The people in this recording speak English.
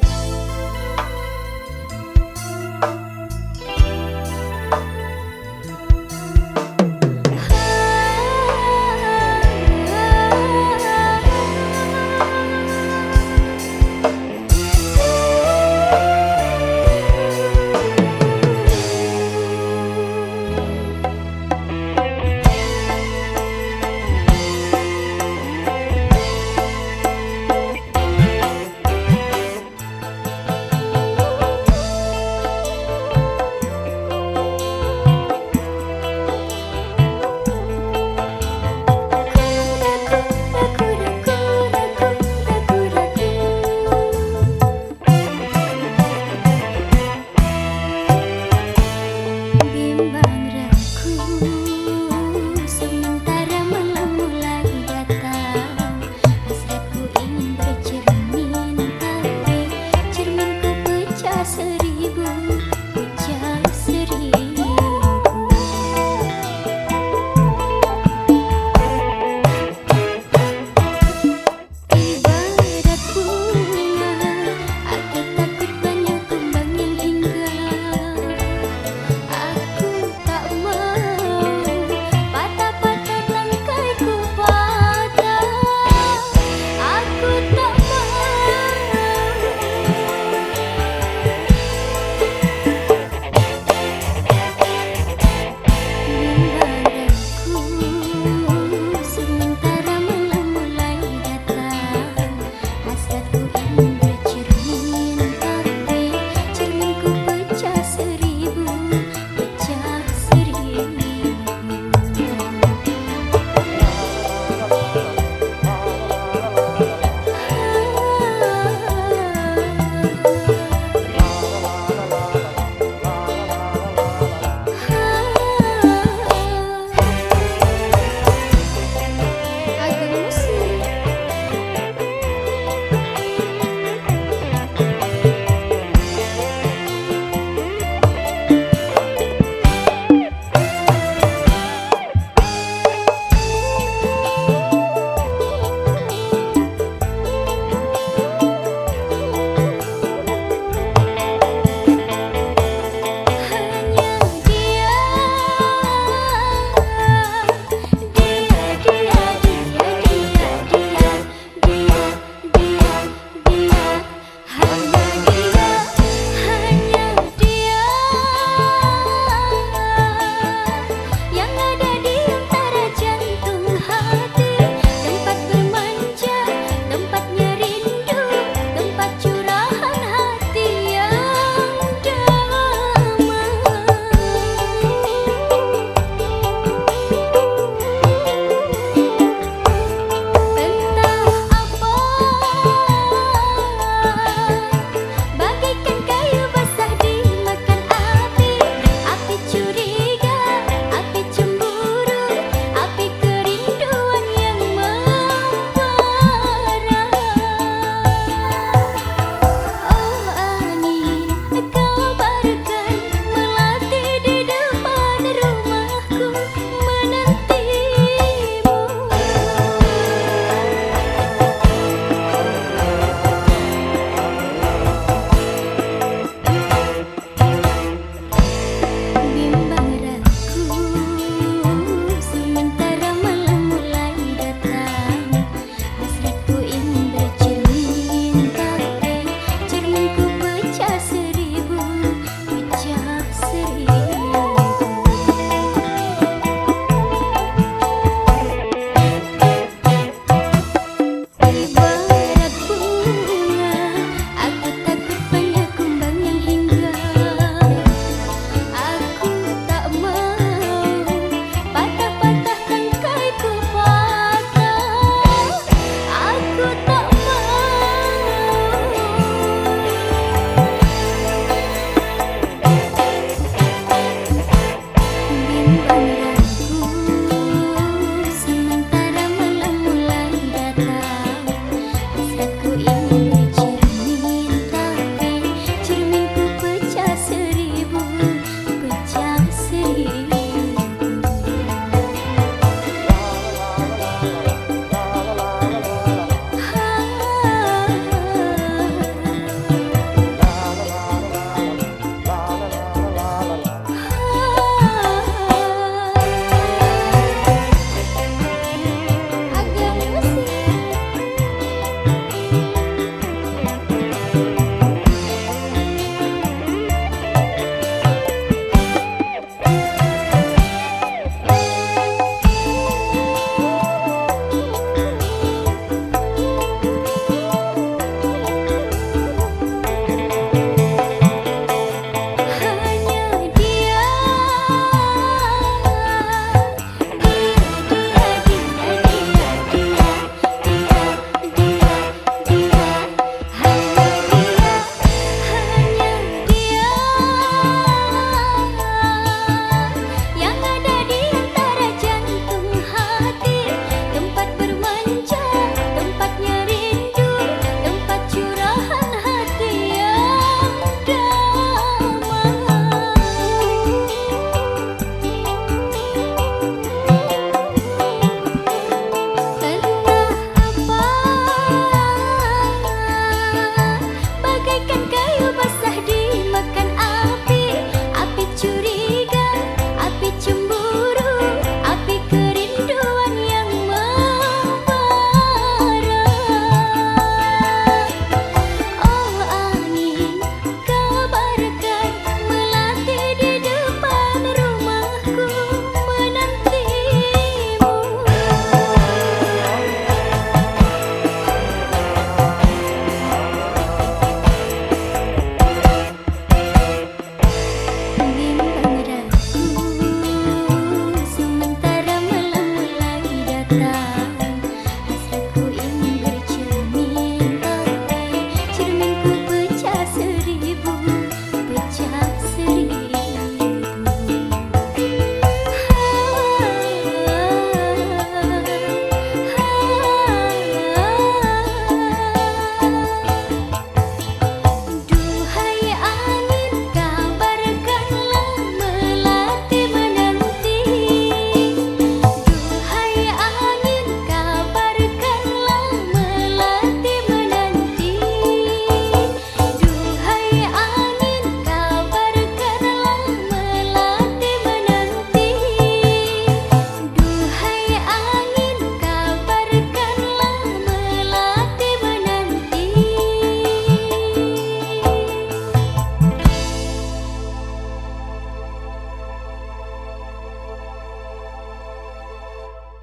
Bye.